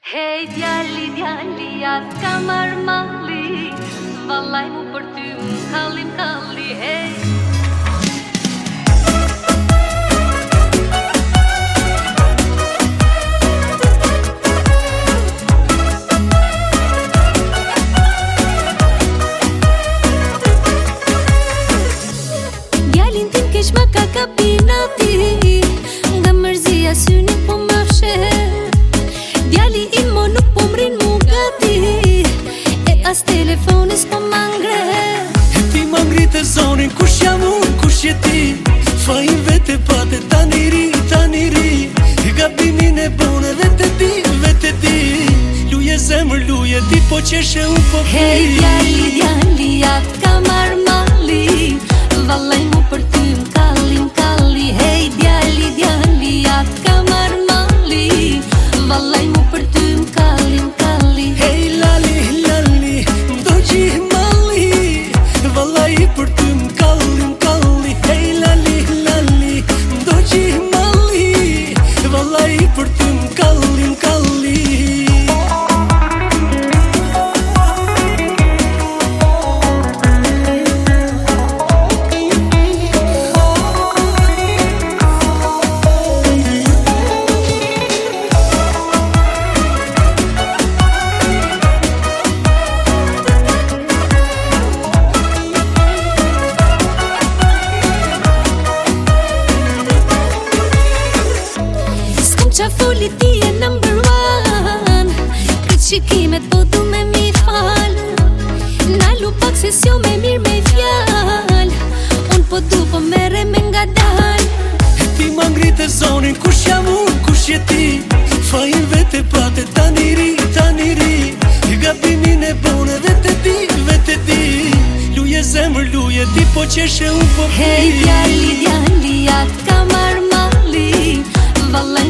Hej, djalli, djalli, atë kam mali Valaj mu për ty, unë kallim, kalli, hej Ma ka kapina ti Nga mërzia syni po më fshet Djali im më nuk po mu gati E as telefonis po më ngre E ti më ngrit e zonin Kush jam unë, kush je ti Fajin vete pate tani ri, tani ri E gabimin e bune dhe te di, vete di Luje zemër, luje ti po qeshe u po fi Hej, djali, djali, atë kam mali, Valaj mu shikimet po du me mi fal Nalu pak se s'jo me mir me fjal Un po du po mere me nga dal Ti ma ngrit e zonin kush jam un kush je ti Fajin vete plate tani ri tani ri I gabimin e bone dhe te di vete di Luje zemër, luje ti po qeshe u po pi Hej djali djali atë kamar mali Valen